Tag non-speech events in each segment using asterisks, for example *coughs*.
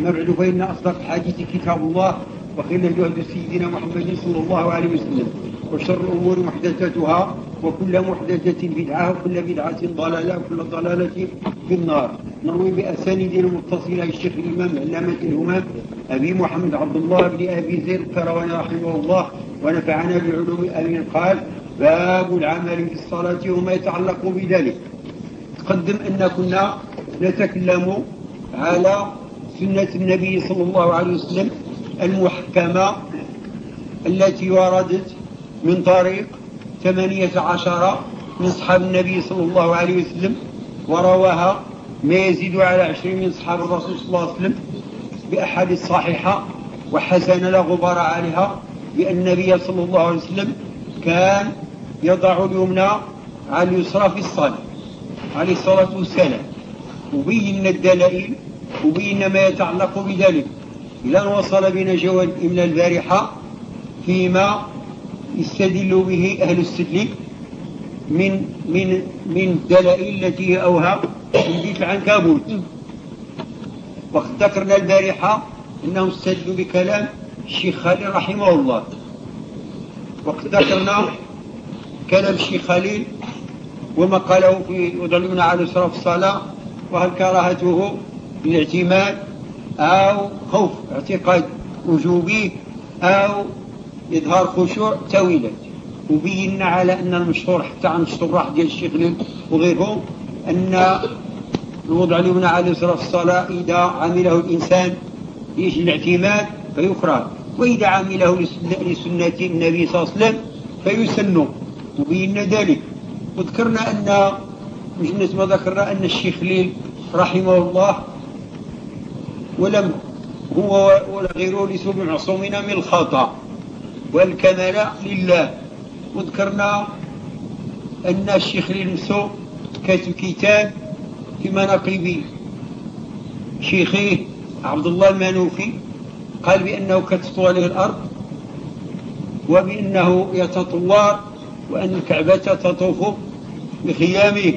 بعد فإن أصدق الحديث كتاب الله وخير الجهد سيدنا محمد صلى الله عليه وسلم وشر الأمور محدثاتها وكل محدثة بدعة وكل بدعة ضلالة وكل ضلالة في النار. نروي بأسانيد المتصلة الشيخ الإمام علامة الهمام أبي محمد عبد الله بن أبي زيد القرواني رحمه الله ونفعنا بعلوم أمين قال باب العمل في الصلاة وما يتعلق بذلك. تقدم أن كنا نتكلم على سنة النبي صلى الله عليه وسلم المحكمة التي وردت من طريق ثمانية عشر من أصحاب النبي صلى الله عليه وسلم ورواها ما يزيد على عشرين من أصحاب الرسول صلى الله عليه وسلم بأحاديث صحيحة وحسن لا غبار عليها بأن النبي صلى الله عليه وسلم كان يضع اليمنى على اليسرى في الصلاة عليه الصلاة والسلام وبين الدلائل وبين ما يتعلق بذلك. إلى أن وصل بنا جواد من البارحة فيما يستدل به أهل السدل من من من الدلائل التي هي أوهى من بيت العنكبوت وقد ذكرنا البارحة أنهم استدلوا بكلام الشيخ خليل رحمه الله. وقد ذكرنا كلام الشيخ خليل وما قاله في وضع على الأسرة في الصلاة وهل كراهته للاعتماد أو خوف اعتقاد وجوبي أو إظهار خشوع تاويلات وبينا على أن المشهور حتى عن الشراح ديال الشيخ وغيرهم أن الوضع اليمنى على اليسرى الصلاة إذا عمله الإنسان يجي الاعتماد فيكره وإذا عمله لسنة النبي صلى الله عليه وسلم فيسن وبينا ذلك. وذكرنا أن مش ما ذكرنا أن الشيخ ليل رحمه الله ولم هو ولا غيره ليسوا بمعصومين من الخطأ. والكمال لله. وذكرنا أن الشيخ للمسو كاتب كتاب في مناقب شيخه عبد الله المنوفي قال بأنه كتطوى له الأرض وبأنه يتطور وأن الكعبة تطوف بخيامه.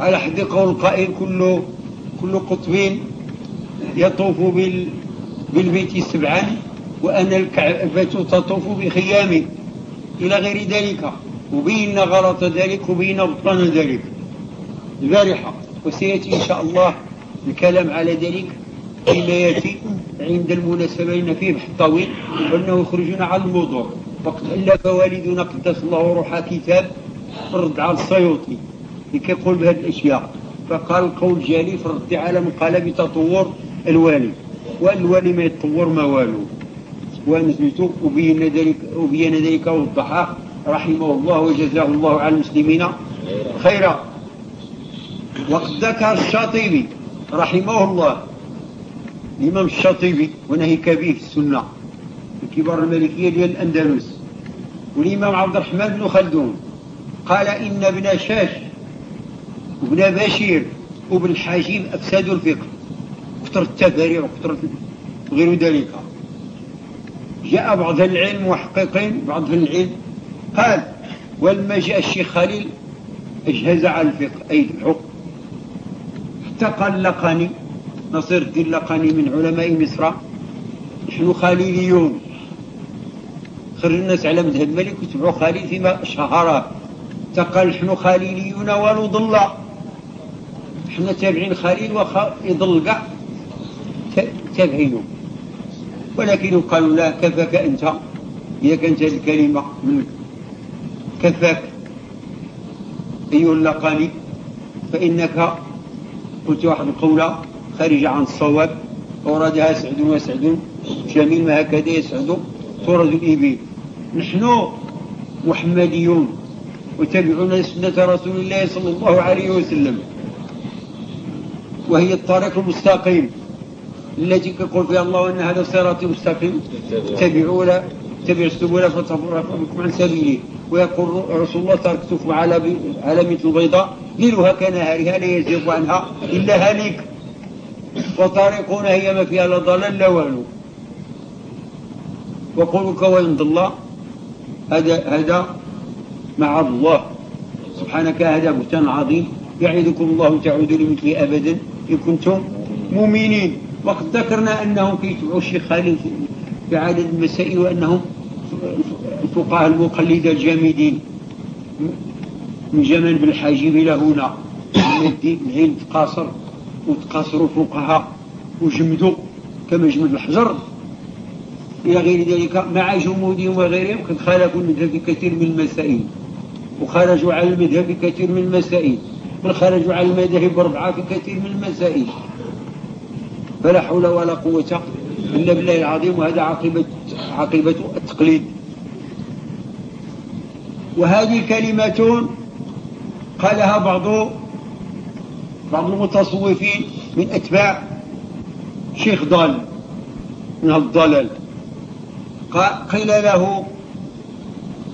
على حد قول القائل كل كل قطب يطوف بالبيت سبعا وأن الكعبة تطوف بخيامه إلى غير ذلك وبين غلط ذلك وبين بطلان ذلك. البارحة وسيأتي إن شاء الله الكلام على ذلك فيما يأتي عند المناسبين فيه بحث طويل وأنه يخرجون على الموضوع. وقد ألف والدنا قدس الله روحه كتاب الرد على السيوطي اللي كيقول بهذه الأشياء. فقال القول جالي في الرد على من قال بتطور الوالي. والوالي ما يتطور ما والو. ونسبته وبين ذلك وبين ذلك ووضحه رحمه الله وجزاه الله على المسلمين خيرا. وقد ذكر الشاطبي رحمه الله الإمام الشاطبي ونهيك به السنة الكبار الملكية ديال الأندلس. والإمام عبد الرحمن بن خلدون قال إن ابن شاش وابن بشير وابن حاجب أفسدوا الفقه. كثر التفاريع وكثر غير ذلك. جاء بعض العلم محققين بعض العلم قال ولما جاء الشيخ خليل أجهز على الفقه. أي الحكم حتى قال لقاني نصير الدين لقاني من علماء مصر. نحن خليليون. خرج الناس على مذهب الملك وتبعوا خليل فيما شهره تقال نحن خليليون ونضل. إحنا تابعين خليل وخا يضل كاع تابعينه ولكن قالوا لا كفاك أنت. إذا كانت هذه الكلمة من كفاك. أيها اللقاني فإنك قلت واحد القولة خارجة عن الصواب. أوردها سعد وسعد جميل ما هكذا يسعد. تورد الإبل نحن محمديون. وتابعون سنة رسول الله صلى الله عليه وسلم. وهي الطريق المستقيم. التي يقول فيها الله إن هذا صراطي مستقيم. اتبعوا لا اتبعوا السبل فتفرق بكم عن سبيله ويقول رسول الله تركتكم على على مثل البيضاء. ليلها كنهارها لا يزيغ عنها إلا هالك. وطريقنا هي ما فيها لا ضلال لا والو. وقولك وين ضل. هذا هذا مع الله. سبحانك هذا بهتان عظيم. يعدكم الله تعودوا لمثله أبدا إن كنتم مؤمنين. وقد ذكرنا أنهم كيتبعوا الشيخ خالد في عدد المسائل وأنهم الفقهاء المقلدة الجامدين. من زمن بالحاجب إلى هنا. العلم تقاصر وتقاصروا الفقهاء وجمدوا كما جمد الحجر. إلى غير ذلك مع جمودهم وغيرهم قد خالفوا المذهب في كثير من المسائل. وخرجوا على المذهب في كثير من المسائل. بل خرجوا على المذاهب الأربعة في كثير من المسائل. فلا حول ولا قوة إلا بالله العظيم وهذا عاقبة عاقبة التقليد. وهذه كلمة قالها بعض بعض المتصوفين من أتباع شيخ ضال من الضلال. قيل له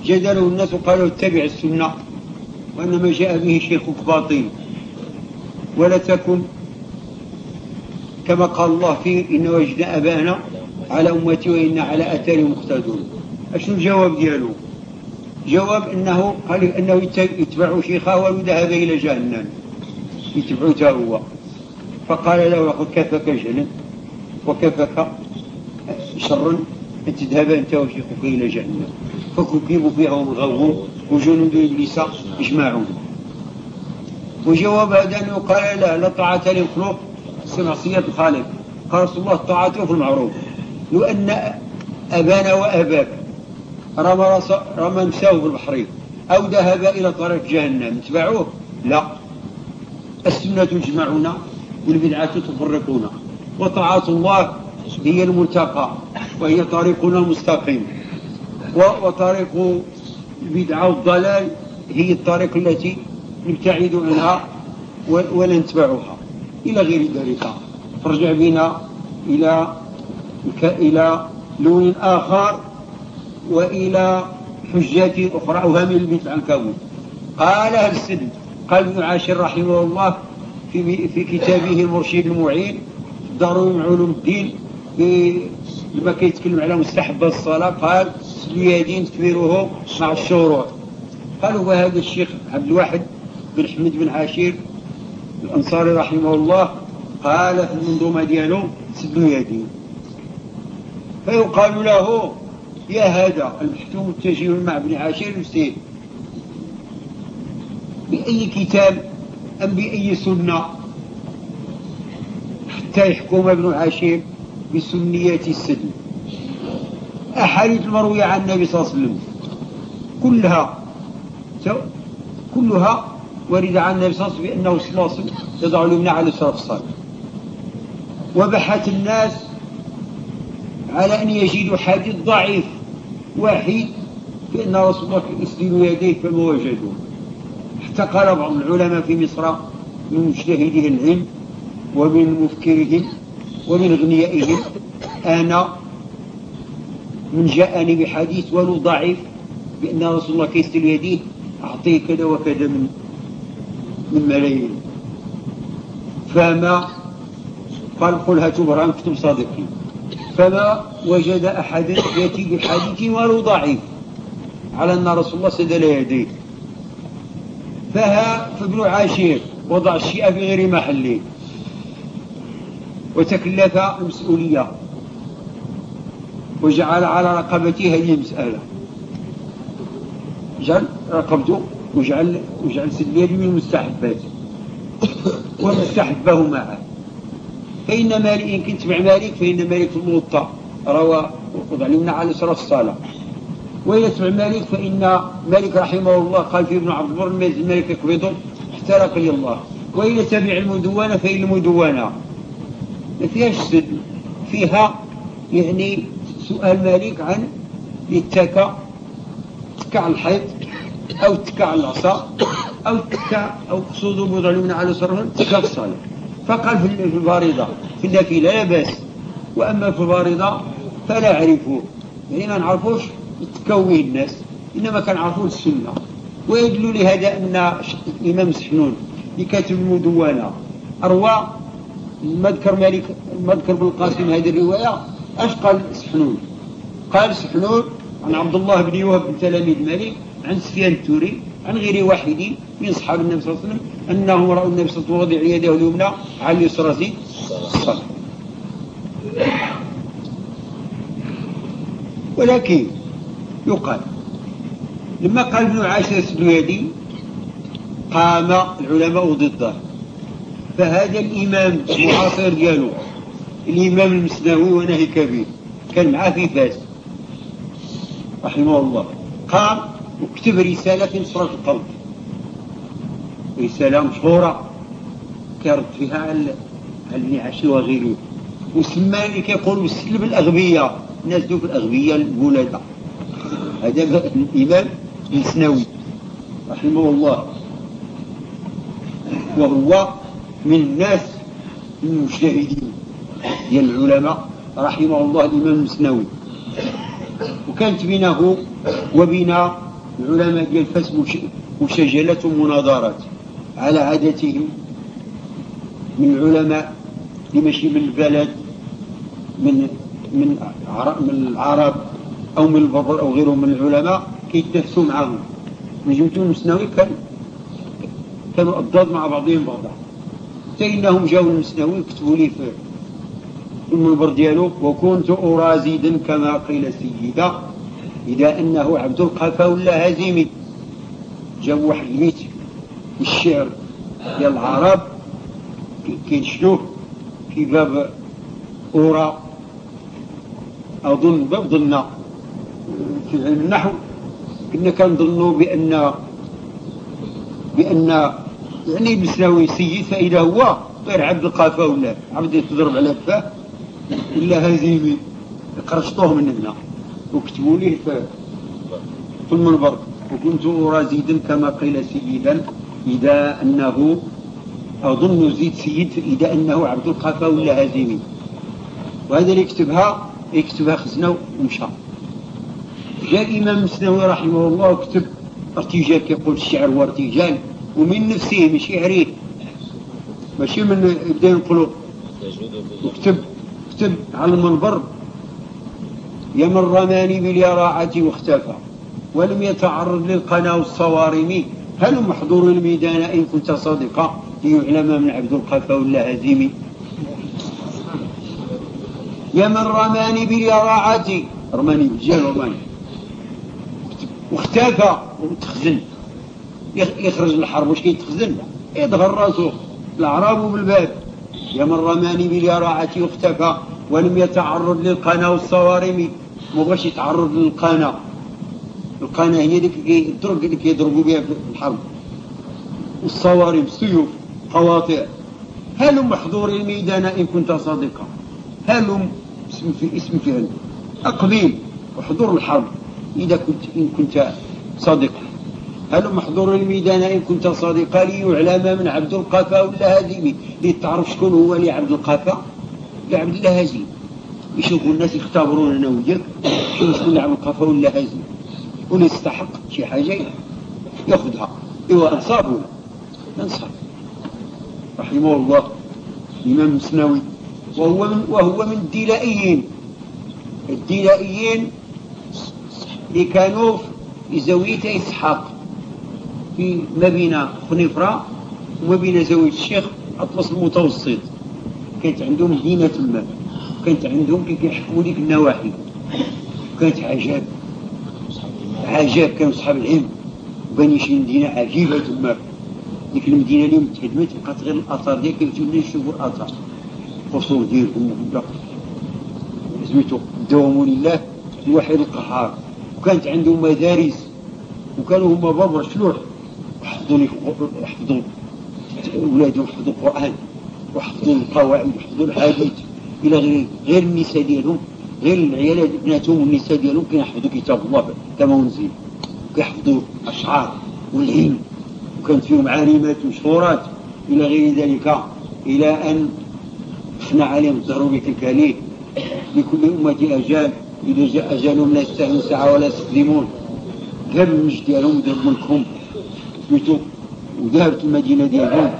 جدله الناس وقالوا اتبع السنة. وإنما جاء به شيخك باطل. ولا تكن كما قال الله فيه إن وجدنا أبانا على أمتي وإن على أثار مقتدون. أشنو الجواب ديالو؟ جواب أنه قال أنه يتبع شيخه ويذهب إلى جهنم. يتبعوه هو. فقال له كفك جهلا وكفك شرا أن تذهب أنت وشيخك إلى جهنم. فكذبوا فيها وهم وجنود إبليس يجمعون وجواب هذا أنه قال لا لا طاعة للمخلوق في معصية الخالق. قال رسول الله طاعته في المعروف. لو أن أبانا وأباك رمى, رمى نفسه في البحر أو ذهب إلى طريق جهنم اتبعوه لا. السنة تجمعنا والبدعة تفرقنا وطاعة الله هي الملتقى وهي طريقنا المستقيم. وطريق البدعة والضلال هي الطريق التي نبتعد عنها ولا نتبعها إلى غير ذلك. فرجع بنا إلى إلى لون آخر وإلى حجات أخرى. أوهام البيت العنكبوت قال أهل السلم قال ابن عاشر رحمه الله في, في كتابه المرشد المعين ضروري علوم الدين لما كيتكلم على مستحب الصلاة قال اليدين تكبيره مع الشروع قالوا وهذا الشيخ عبد الواحد بن حمد بن عاشير الأنصاري رحمه الله قال في المنظومة ديالو سدوا يدين. فيقال له يا هذا المحتوم التجيب مع ابن عاشير يسير بأي كتاب أم بأي سنة؟ حتى يحكم ابن عاشير بسنية السلم أحاديث المروية عن النبي صلى الله عليه وسلم. كلها كلها ورد عن النبي صلى الله عليه وسلم بأنه صلى الله عليه وسلم يضع اليمنى على الشرف الصالح وبحث الناس على أن يجدوا حديث ضعيف واحد بأن رسول الله يسلم يديه فما وجدوه. حتى قال بعض العلماء في مصر من مجتهدي العلم ومن مفكرهم ومن أغنيائهم. أنا من جاءني بحديث ولو ضعيف بأن رسول الله كيسلم يديه أعطيه كذا وكذا من من ملايين. فما قال قل هاتوا برهان كتب صادقين. فما وجد أحد يأتي بحديث ولو ضعيف على أن رسول الله سدل يديه. فها فابن عاشير وضع الشيء في غير محله. وتكلف المسؤولية وجعل على رقبته هذه المسألة جعل رقبته وجعل وجعل سليه من المستحبات ومستحبه معه فإن مالك إن كنت مع مالك فإن مالك في الموطأ. روى وقضى علمنا على شرف الصلاة. وإذا تبع مالك فإن مالك رحمه الله قال في ابن عبد البر مالك يقبضه حتى لقي الله. وإذا تبع المدونة فإن المدونة. ما فيهاش سد. فيها يعني سؤال مالك عن يتكى تكع الحيط أو تكع العصا أو تكع أو قصود الوضع من على صرف تكع الصلاة فقال في الفارضة في النافلة لا بأس وأما في الفارضة فلا أعرفه يعني ما نعرفوش تكويه الناس إنما كان عرفوا السنة ويدل لهذا أن الإمام سحنون لكاتب المدونة أروى مذكر مالك مذكر بالقاسم هذه الرواية اش قال سحنون قال سحنون عن عبد الله بن يوهب بن تلاميذ مالك عن سفيان التوري عن غير واحد من أصحاب النبي صلى الله عليه وسلم أنهم رأوا النبي صلى الله عليه وسلم وضع يده اليمنى على اليسرى الصلاة ولكن يقال لما قال ابن عاشر السدويدي قام العلماء ضده فهذا الإمام المعاصر ديالو الإمام المسنوي ونهي كبير. كان معاه في فاس رحمه الله. قام وكتب رسالة في نصرة القلب رسالة مشهورة كرد فيها على ابن عاشر وغيره. وسمى اللي كيقولوا السلب الأغبية. الناس دوك الأغبياء الولادة هذا الإمام المسنوي رحمه الله. وهو من الناس المجتهدين. ديال العلماء. رحمه الله الإمام المسنوي وكانت بينه وبين العلماء ديال فاس مشاجلات ومناظرات على عادتهم من العلماء اللي ماشي من البلد من من من العرب أو من البر أو غيرهم من العلماء كيتنافسوا معهم من جمتون المسنوي كان كانوا أضداد مع بعضهم بعضا. حتى إنهم جاوا المسنوي كتبوا لي في المنبر ديالو وكنت أرازيدا كما قيل سيدا إذا أنه عبد القفا ولا هزيمي. جاب واحد البيت الشعر ديال العرب. كينشدوه في باب أورا. أظن باب ظنا في علم النحو. كنا كنظنوا بأن بأن يعني المسناوي سيد فإذا هو غير عبد القافة ولا. عبد يتضرب على فاه ولا هزيمي قرشطوه من هنا وكتبوا ليه في المنبر. وكنت رازيدا كما قيل سيدا إذا أنه أظن زيد سيد إذا أنه عبد القافة ولا هزيمي وهذا اللي يكتبها يكتبها خزنة ومشى. جاء الإمام المسنوي رحمه الله وكتب ارتجال كيقول الشعر هو ارتجال ومن نفسه ماشي عريف ماشي من يبدأ ينقلوا. وكتب كتب على المنبر. يا من رماني باليراعة واختفى ولم يتعرض للقنا والصوارم. هل محضور الميدان إن كنت صادقا؟ ليعلم من عبد القفا ولا هزيمي يا من رماني باليراعة. رماني بالجهل رماني واختفى وتخزن يخرج الحرب واش كيتخزن؟ يظهر راسه الأعراب بالباب. يا رماني باليراعة واختفى ولم يتعرض للقنا والصوارم ما بغاش يتعرض للقنا. القنا هي ديك الدرق اللي كيضربوا بها في الحرب. والصوارم السيوف قواطع. هل محضور الميدان إن كنت صادقا. هل اسم في اسم فعل أقبيل وحضور الحرب. إذا كنت إن كنت صادقا. هل محضور الميدان إن كنت صادقا ليعلم من عبد القفا ولا هزيمي لتعرف شكون هو اللي عبد القفا؟ لعبد الله هزيم يشوفوا الناس يختبرون أنا وياك شوف شكون عبد القفا ولا هزيم واللي يستحق شي حاجة؟ ياخذها. إيوا أنصاب ولا؟ أنصاب. رحمه الله. الامام المسنوي وهو من وهو من الدلائيين. الدلائيين اللي كانوا في زاوية إسحاق. في ما بين خنيفرة وما بين زاوية الشيخ أطلس المتوسط. كانت عندهم مدينة تما. كانت عندهم كي كيحكموا ديك النواحي. كانت عجاب عجاب كانوا صحاب العلم. وكان شي مدينة عجيبة تما. ديك المدينة اللي تهدمت بقات غير الآثار ديالها كيمشيو يشوفوا الآثار. قصور ديالهم ولا سميتو دوام لله الوحيد القهار. وكانت عندهم مدارس. وكانوا هما بابا شلوح. وحفظوا يحفظوا اولادهم حفظوا القرآن وحفظوا القواعد وحفظوا الحديث. إلى غير غير النساء ديالهم غير العيالات بناتهم والنساء ديالهم كيحفظوا كتاب الله كما أنزل. كيحفظوا اشعار والعلم. وكانت فيهم عالمات مشهورات. إلى غير ذلك إلى أن إحنا عليهم الضروري تلك لكل أمة أجال. إذا جاء أجلهم لا يستهلون ساعة ولا يستقدمون ذهب المجد ديالهم وذهب ملكهم. سميتو وذهبت المدينة ديالهم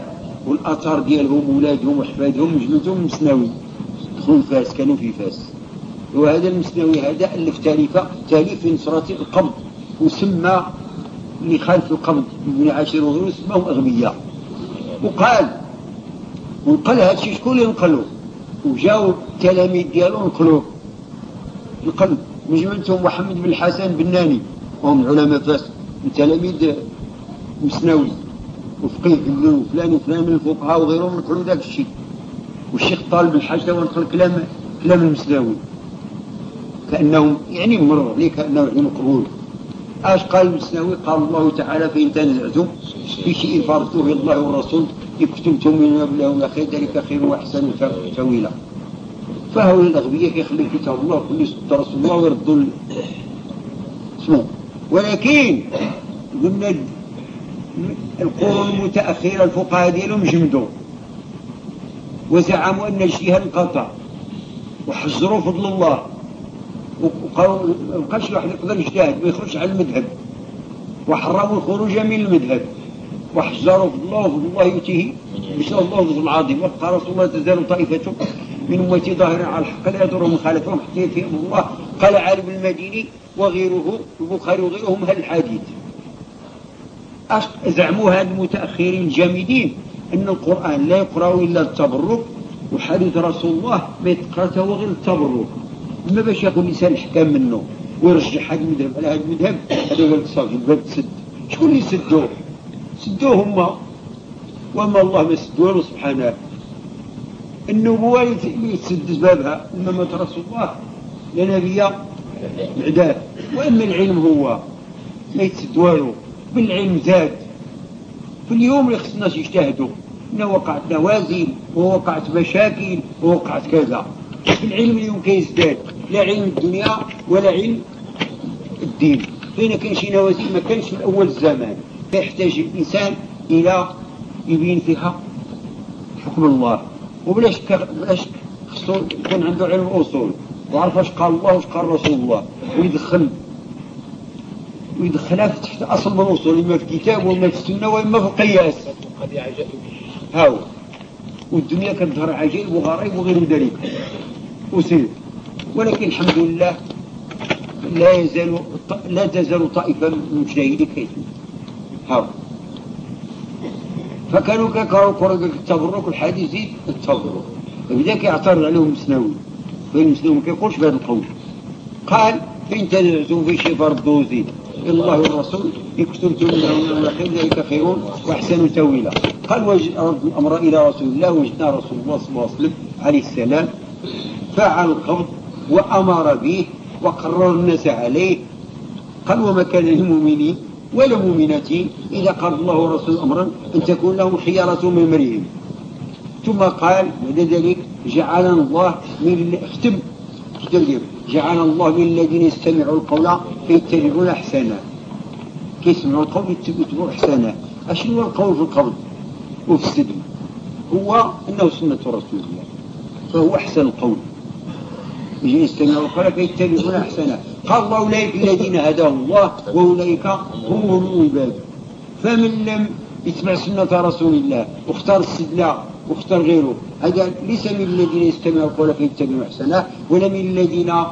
والأثار ديالهم ولادهم وحفادهم وجلدهم المسناوي دخلوا فاس كانوا في فاس. وهذا المسناوي هذا ألف تاليفة تأليف نصرة القبض وسمى اللي خالف القبض ابن عاشر وغيره اسمهم أغبياء. وقال ونقل هذا الشيء شكون اللي نقلوه؟ وجاو التلاميذ ديالو نقلوه. نقل مجموعتهم محمد بن الحسن بناني وهم علماء فاس. من تلاميذ مسناوي وفقيه وفلان وفلان من الفقهاء وغيرهم نقلوا ذاك الشيء. والشيخ طالب الحاج ونقل كلام كلام المسناوي كأنهم يعني مر عليه كأنه يعني مقبول. أش قال المسناوي قال الله تعالى فإن تنزعتم في شيء فارتوه إلى الله والرسول إن كتبتم من قبله خير ذلك خير وأحسن تأويلا. فهؤلاء الأغبياء يخلي كتاب الله كل رسول الله ويردوا ولكن قلنا القرون المتأخرة الفقهاء ديالهم جمدوا. وزعموا أن الاجتهاد انقطع. وحجروا فضل الله. وقالوا ما بقاش الواحد يقدر يجتهد ما يخرجش على المذهب. وحرموا الخروج من المذهب. وحجروا فضل الله وفضل الله يؤتيه. بشر الله فضل العظيم وقال رسول الله تزال طائفة من أمتي ظاهرا على الحق لا يضرهم خالفهم حتى يأتيهم الله. قال عالم المديني وغيره البخاري وغيرهم هل الحديث؟ زعموا هاد المتأخرين الجامدين أن القرآن لا يقرأ إلا التبرك وحديث رسول الله ما يتقرأ غير التبرك. ما باش ياخذ الإنسان الحكام منه ويرجع هذا المذهب على هذا المذهب هذا هو صافي الباب تسد شكون اللي سدوه؟ سدوه هما. وما الله ما سدوه سبحانه. النبوة اللي يتسد بابها إنما رسول الله لا بعداه وإما العلم هو ما يتسد والو. بالعلم زاد. في اليوم اللي خصنا يجتهدوا إنه وقعت نوازل ووقعت مشاكل ووقعت كذا. العلم اليوم كيزداد. لا علم الدنيا ولا علم الدين. فين كاين شي نوازل ما كانش في أول الزمان. فيحتاج الإنسان إلى يبين فيها حكم الله. وبلاش بلاش خصو يكون عنده علم الاصول وعرف اش قال الله واش قال رسول الله. ويدخل ويدخلها تحت أصل من الاصول اما في الكتاب واما في السنة واما في القياس هاو. والدنيا كتظهر عجائب وغرائب وغير ذلك. وسير. ولكن الحمد لله لا يزال لا تزال طائفة من المجتهدين كيف؟ هاو. فكانوا كيكرهوا قرب التبرك والحديث يزيد التبرك فبدا كيعترض عليهم المسناوي فالمسناوي ما كيقولش بهذا القول. قال فإن تنازعتم في شيء فردوا زيد. الله والرسول إن كنتم من خير ذلك خير وأحسن تأويلا. قال وجد الأمر إلى رسول الله؟ وجدنا رسول الله صلى الله عليه وسلم عليه السلام فعل القبض وأمر به وقرر الناس عليه. قال وما كان للمؤمنين ولا مؤمنات إذا قال الله ورسوله أمرا أن تكون لهم خيارة من أمرهم. ثم قال بعد ذلك جعلنا الله من اختم جعل الله من الذين يستمعوا القول فيتبعون احسنه كيسمعوا القول يتبعوا احسنه أشنو هو القول في القبض وفي السجن. هو إنه سنة رسول الله. فهو أحسن القول. يجي يستمعوا القول فيتبعون احسنه قال الله أولئك الذين هداهم الله وأولئك هم العباد. فمن لم يتبع سنة رسول الله واختار السدلة واختار غيره. هذا ليس من الذين يستمعوا القول فيتبعوا أحسنه ولا من الذين آه،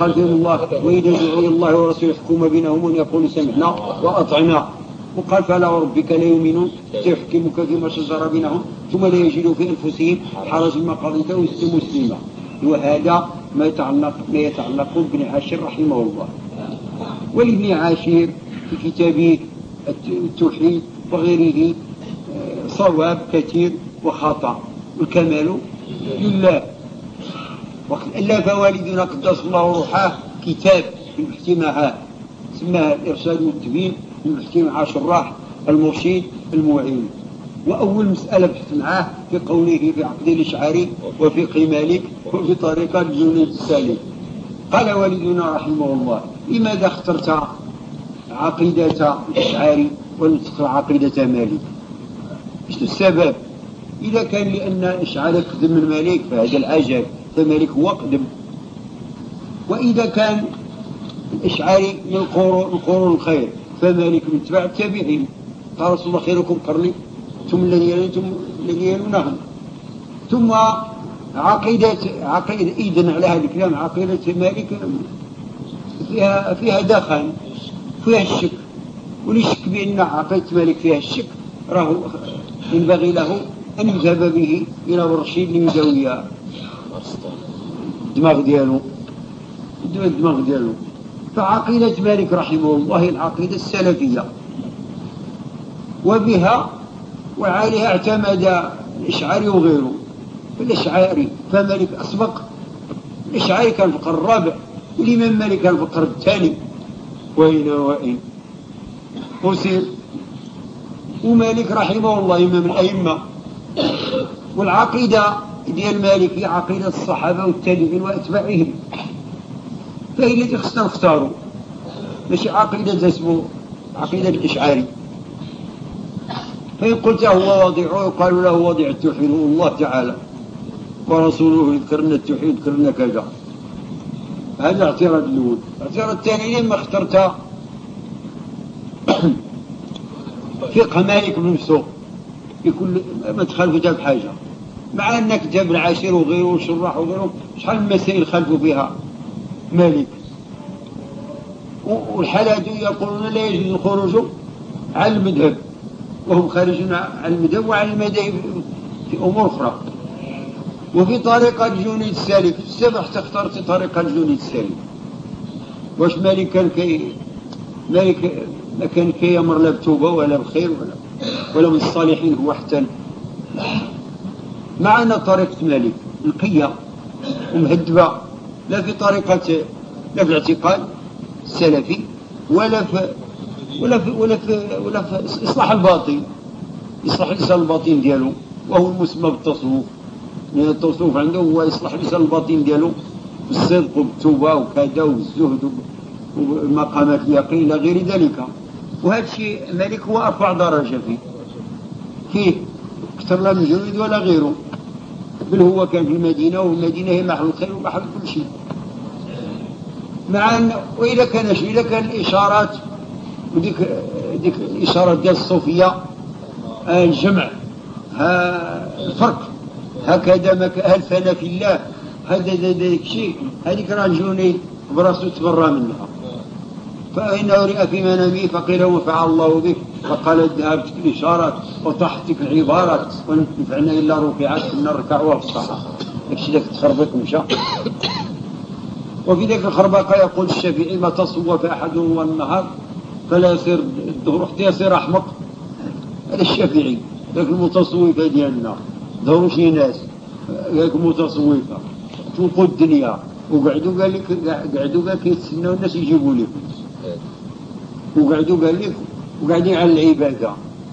قال فيهم الله وإذا دعوا إلى الله ورسوله يحكم بينهم أن يقولوا سمعنا وأطعنا. وقال فلا وربك لا يؤمنون سيحكمك فيما شجر بينهم ثم لا يجدوا في أنفسهم حرج ما قضيت ويسلموا مسلما. وهذا ما يتعلق ما يتعلق بابن عاشر رحمه الله. ولابن عاشر في كتابه التوحيد وغيره صواب كثير وخطأ. والكمال لله. إلا فوالدنا قدس الله روحه كتاب في المحتمى سماه الإرشاد والتبيين في المحتمى عاشر المرشد المعين وأول مسألة بحث معاه في قوله في عقد الإشعاري وفي قمالك وفي طريقة الجنود السالك. قال والدنا رحمه الله لماذا اخترت عقيدة الإشعاري تختار عقيدة مالك؟ إيش السبب؟ إذا كان لأن إشعار يقدم من مالك فهذا العجب فمالك هو قدم. وإذا كان الإشعاري من القرون الخير فمالك من تبع التابعين. قال رسول الله خيركم قرني ثم الذين يلونهم الذين يلونهم. ثم عقيدة عقيدة إذن على هذا الكلام عقيدة مالك فيها فيها دخل فيها الشك. واللي يشك بأن عقيدة مالك فيها الشك؟ راه ينبغي له أن يذهب به إلى الرشيد المدوية الدماغ ديالو. الدماغ ديالو. فعقيدة مالك رحمه الله العقيدة السلفية. وبها وعليها اعتمد الإشعري وغيره. الإشعري فمالك أسبق. الإشعري كان في القرن الرابع والإمام مالك كان في القرن الثاني. وين وين وسير. ومالك رحمه الله إمام الأئمة والعقيدة ديال مالك هي عقيدة الصحابة والتابعين وأتباعهم. فهي التي خصنا نختاروا. ماشي عقيدة اسمه عقيدة الإشعاري فإن قلت هو واضعه يقال له واضع التوحيد الله تعالى. ورسوله يذكرنا التوحيد يذكرنا كذا. هذا الاعتراض الأول. الاعتراض الثاني لما اخترت فقه مالك بنفسه يكون ما تخالفوا بحاجة مع أنك جاب العاشر وغيره وشراح وغيره شحال من مسائل خالفوا فيها؟ مالك. والحلاج يقولون لا يجوز الخروج على المذهب. وهم خارجون عن المذهب وعن المذاهب في أمور أخرى. وفي طريقة جنيد السالك. السبع اخترت طريقة جنيد السالك. واش مالك كان كي مالك ما كان كيامر لا بتوبة ولا بخير ولا ولا من الصالحين هو حتى مع أن طريقة مالك نقية ومهذبة لا في طريقة لا في الاعتقاد السلفي ولا في ولا في ولا في ولا في إصلاح الباطن. يصلح لسان الباطن ديالو وهو المسمى بالتصوف. لأن التصوف عنده هو يصلح لسان الباطن ديالو بالصدق وبالتوبة وكذا والزهد ومقامات اليقين إلى غير ذلك. وهذا الشيء مالك هو أرفع درجة فيه. فيه أكثر لا من جنود ولا غيره. بل هو كان في المدينة والمدينه هي محل الخير ومحل كل شيء. مع أن وإذا كان إذا كان الإشارات وديك ديك الإشارات ديال الصوفية الجمع ها الفرق. هكذا ما الفنا في الله؟ هذا ذاك شيء. هذيك راه جوني براسو تبرى منها. فإنه رئ في منامه فقيل وما فعل الله بك. فقال ذهبت الإشارات وطحتك العبارات ولم تنفعنا إلا ركعات كنا نركعوها في الصحة داكشي داك تخربط مشى وفي ذلك الخربقة يقول الشافعي متى صوف أحدهم النهار فلا يصير الظهر حتى يصير أحمق. هذا الشافعي. ذاك المتصوفة ديالنا. ظهروا شي ناس. ذاك المتصوفة توقوا الدنيا. وقعدوا قال لك قعدوا قال كيتسناو الناس يجيبوا لك. وقعدوا قال لك وقاعدين على العبادة.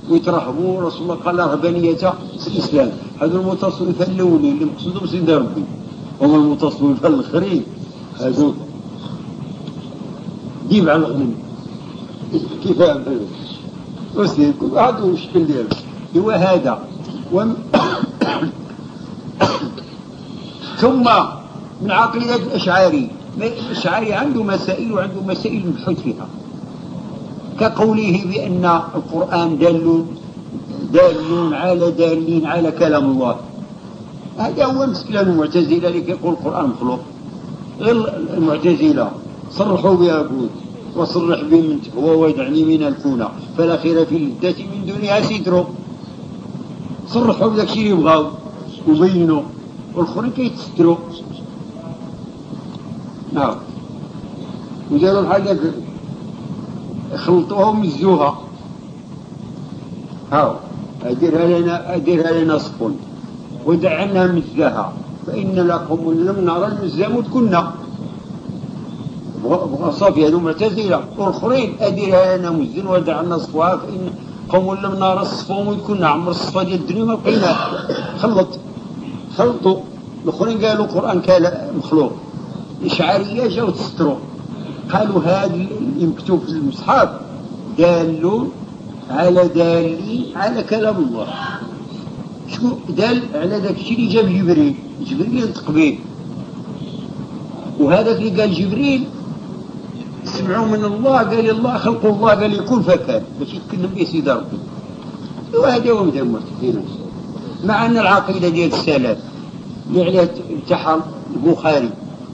ويترحبوا رسول الله قال رهبانية الإسلام. هذو المتصوفة الأولين اللي مقصودهم سيدنا ربي. هما المتصوفة الآخرين هذوك جيب على الغنم كيف يعملوا وسير كل واحد والشكل ديالو هو هذا. وم... *coughs* ثم من عقيدة الأشعاري. الأشعاري عنده مسائل وعنده مسائل مبحوث فيها. كقوله بأن القرآن دال دال على دالين على كلام الله. هذا هو مسكلان المعتزلة اللي كيقول القرآن مخلوق. غير المعتزلة. صرحوا بها بود. وصرح بمن هو ويدعني من الكونة فلا خير في اللذة من دونها ستر. صرحوا بذاك الشيء اللي يبغاو وبينوا. والآخرين كيتستروا. نعم. وداروا الحاجة خلطوها ومزوها هاو أديرها لنا أديرها لنا صفون ودعنا مثلها فإن لكم لم نرى المزامود كنا صافي هذو معتزلة. والآخرين أديرها لنا مزن ودعنا صفوها فإن قوم لم نرى الصفوم كنا عمر الصفا ديال الدنيا ما بقينا خلط. خلطوا الآخرين قالوا القرآن كان مخلوق. الإشعارية جاوا تستروا قالوا هذا المكتوب في المصحف. دال على دالي على كلام الله. شو دال على ذاك الشيء اللي جاب جبريل. جبريل ينطق به وهذاك اللي قال جبريل سمعوا من الله قال الله خلق الله قال يكون فكان باش يتكلم به سيدي ربي. وهذا هو مذمر مع أن العقيدة ديال السلف اللي عليها امتحن البخاري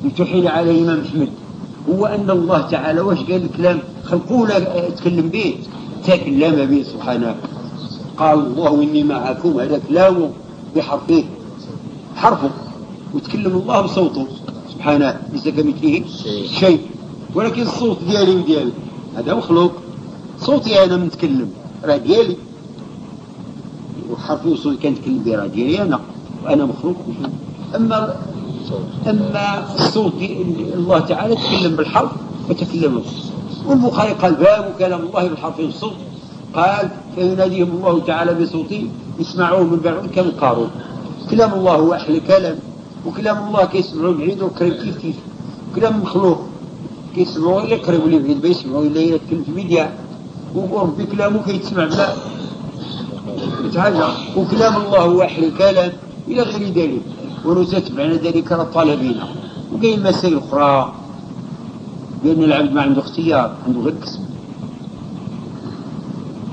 وتحيل عليه الامام أحمد. هو أن الله تعالى واش قال الكلام؟ خلقوه تكلم به تكلم به سبحانه. قال الله إني معكم هذا كلامه بحرفه. حرفه. وتكلم الله بصوته سبحانه. ليس كمثله شيء. ولكن الصوت ديالي وديالك هذا مخلوق صوتي أنا متكلم. راه ديالي. وحرفي وصوتي كنتكلم به راه ديالي أنا. وأنا مخلوق. أما أما الصوت الله تعالى تكلم بالحرف وتكلم والبخاري قال باب كلام الله بالحرف والصوت قال فيناديهم الله تعالى بصوته يسمعوه من بعيد كم قارون. كلام الله هو أحلى كلام وكلام الله كيسمعوه بعيد وقريب كيف كيف. كلام مخلوق كيسمعوه إلا قريب ولا بعيد بيسمعوه إلا يتكلم في ميديا. وربي كلامه كيتسمع بلا. حاجة وكلام الله هو أحلى كلام إلى غير ذلك ونتتبعنا ذلك لطالبين وكاين مسائل أخرى. بأن العبد ما عنده اختيار عنده غير كسب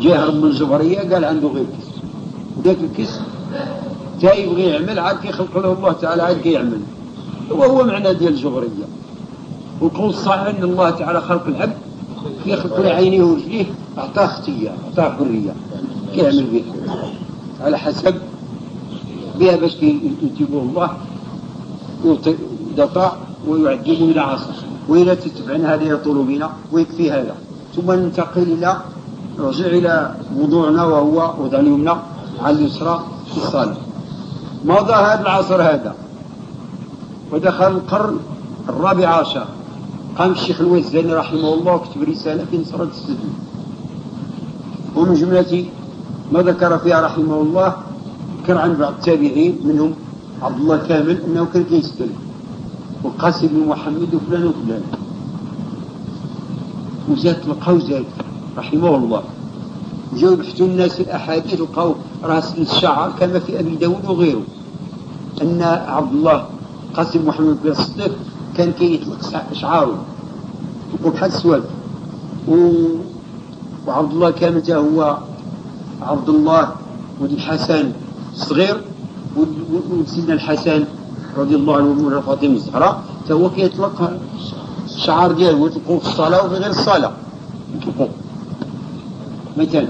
جاه رب الجبرية قال عنده غير كسب وذاك الكسب تا يبغي يعمل عاد كيخلق له الله تعالى عاد كيعمل. وهو معنى ديال الجبرية. والقول الصحيح أن الله تعالى خلق العبد يخلق له عينيه ورجليه أعطاه اختيار أعطاه حرية كيعمل به. على حسب بها باش يجيبوه الله طاع ويعذبه إلى عصر. وإلى تتبعنا هذه طلوبنا ويكفي هذا. ثم ننتقل إلى نرجع إلى موضوعنا وهو وضع اليمنى على اليسرى في الصلاة مضى هذا العصر هذا؟ ودخل القرن الرابع عشر. قام الشيخ الوزاني رحمه الله وكتب رسالة في نصرة السجن. ومن جملة ما ذكر فيها رحمه الله؟ ذكر عن بعض التابعين منهم عبد الله كامل إنه كان كيستلم والقاسم بن محمد وفلان وفلان. وزاد لقاو زاد رحمه الله. جاو يبحثوا الناس الأحاديث لقاو رأس الشعر كما في أبي داود وغيره. أن عبد الله قاسم محمد بن الصديق كان كيطلق اشعاره وبحال السواد و... وعبد الله كان هو عبد الله ولد الحسن الصغير وسيدنا الحسن رضي الله عنه من فاطمه الزهراء فهو كيطلق الشعار ديالو يطلقوا في الصلاه وفي غير الصلاه يطلقوا مثلا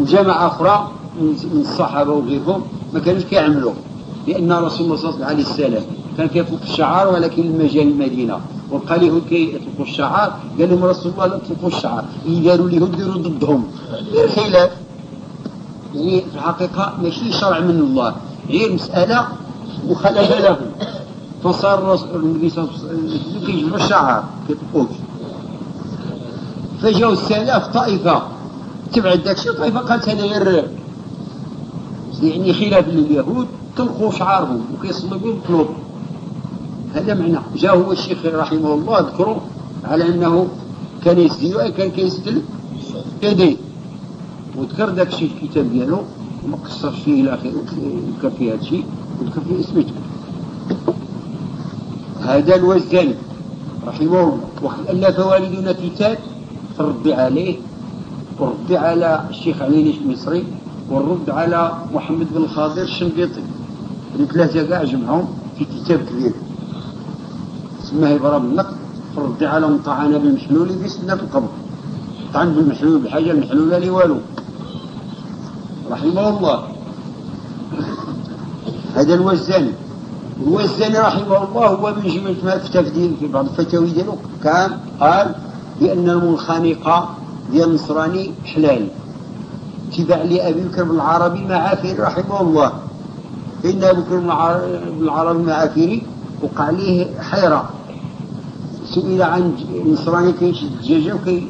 وجماعة أخرى من الصحابة وغيرهم ما كانوش كيعملوا لأن رسول الله صلى الله عليه وسلم كان كيطلق الشعار ولكن المجال المدينة. وقال له كي يطلقوا الشعار قال لهم رسول الله لا تطلقوا الشعار. اللي قالوا لهم ديروا ضدهم. خلاف. يعني في الحقيقة ماشي شرع من الله غير مسألة مخالفة له. فصار النبي صلى الله عليه وسلم كيجمعوا الشعر كيطلقوش فجاو السلف طائفة تبعد داك الشيء طائفة قالت هذا غير يعني خلاف لليهود طلقوا شعارهم وكيصلوا بهم القلوب هذا معنى. جاء هو الشيخ رحمه الله ذكره على أنه كان يسدل كان كيسدل يديه وذكر داك الشيء في الكتاب ديالو وما قصرش فيه إلى آخره ذكر فيه هذا الشيء وذكر فيه اسمته هذا الوزن رحمه الله. وقد الف والدنا كتاب الرد عليه والرد على الشيخ علي المصري والرد على محمد بن الخاضر الشنقيطي. ثلاثة كاع جمعهم في كتاب كبير. سماه إبرام النقد الرد على من طعن بالمحلول في سنة القبر. طعن بالمحلول بحاجة المحلولة لي والو رحمه الله. هذا الوزاني الوزاني رحمه الله هو من جملة ما كتب في بعض الفتاوي ديالو. كان قال بأن المنخنقة ديال النصراني حلال. اتباع لأبي بكر بن العربي المعافري رحمه الله. فإن أبي بكر بن العربي المعافري وقع عليه حيرة. سئل عن النصراني كيشد الدجاجة وكي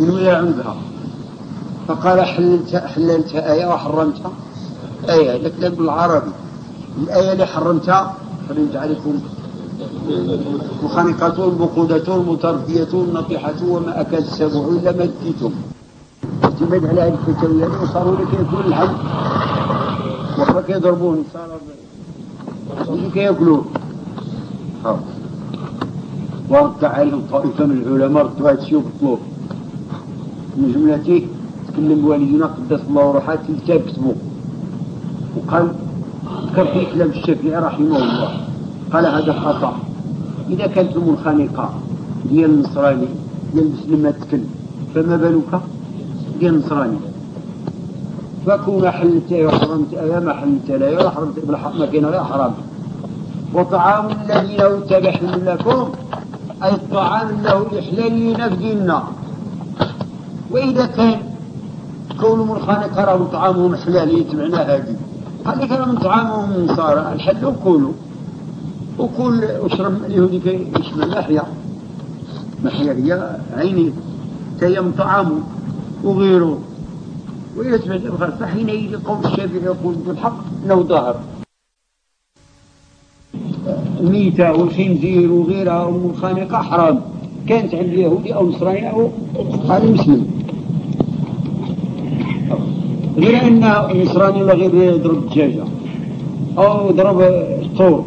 ينوي عنبها فقال حللت حللت. آية وحرمتها آية لكن بالعربي. الآية اللي حرمتها حرمت عليكم. مخانقة البقودة المتربية النطيحة وما أكل السبع إلا ما ديتم اعتمد على هذه الفتاوية وصاروا لك يأكلون الحج. وقت كيضربون. صار كيأكلون. ورد عليهم طائفة من العلماء ردوا هذا الشيء من جملته تكلم والدنا قدس الله روحه في كتاب كتبه وقال ذكر في كلام الشافعي رحمه الله. قال هذا خطأ. إذا كانت المنخنقة ديال النصراني ديال المسلم ما فما بالك؟ ديال النصراني. فكون حلت وحرمت يا ما حلت لا يا حرمت ما كاين غير حرام. وطعام الذين اتبع لكم أي الطعام له إحلال لنا في ديننا وإذا كان كون من خانق راه طعامهم حلال يتبعنا هذه. قال لك من طعامهم النصارى الحل وكلوا. وكل اشرب اليهودي يشمل محيا محيا هي عيني. تيم طعامه وغيره. ويتبع الخير فحينئذ قول الشافعي يقول بالحق انه ظهر. الميتة والخنزير وغيرها الخانقة حرام كانت عند اليهودي أو النصراني أو المسلم غير أن النصراني ولا غير يضرب الدجاجة أو ضرب الطور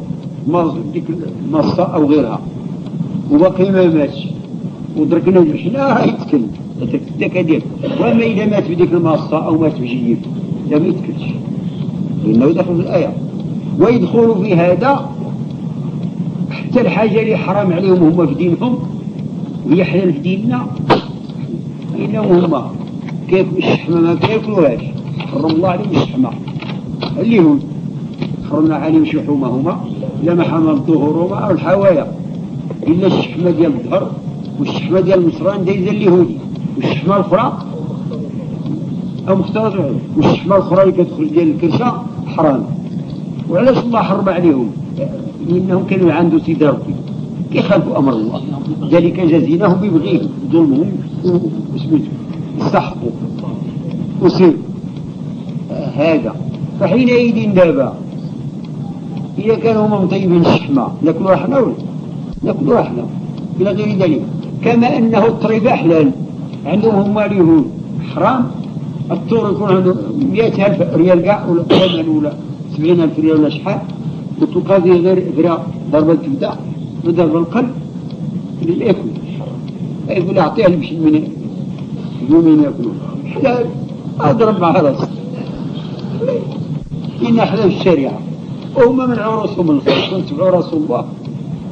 ديك المصة أو غيرها. وباقي ما ماتش ودركنا راه يتكل ذاك ديال وأما إذا مات بديك المصة أو مات بجيب لا ما يتكلش لأنه دخل في الآية. ويدخل في هذا حتى الحاجة اللي حرام عليهم هما في دينهم وهي حلال في ديننا. إنهم هما. كيف الشحمة ما كيأكلوهاش. حرم الله عليهم الشحمة اليهود حرمنا عليهم شحومهما لما حمل ظهورهما أو الحوايا. إلا الشحمة ديال الظهر والشحمة ديال النصران دايزة اليهودي والشحمة الأخرى أو مختلطة والشحمة الأخرى اللي كتدخل ديال الكرشة حرام. وعلاش الله حرم عليهم؟ إنهم كانوا عنده ربي كيخالفوا أمر الله. ذلك جزيناهم ببغيهم ظلمهم. وسميتو استحقوا وسير هذا فحينئذ دابا. إذا كانوا هم مطيبين الشحمة ناكلوا أحنا ولا؟ ناكلوا أحنا. إلى غير ذلك كما أنه الطريبة حلال عندهم هم اليهود حرام. الطور يكون عنده 100000 ريال كاع ولا ولا 70000 ريال ولا شحال. وتقاضي غير إجراء ضربة الكبدة وضرب القلب للأكل. يقول أعطيها لمشي من يومين يأكلون حلال أضرب مع رأس إن أحلى الشريعة وهم من عرسهم الخير كنت رسول الله.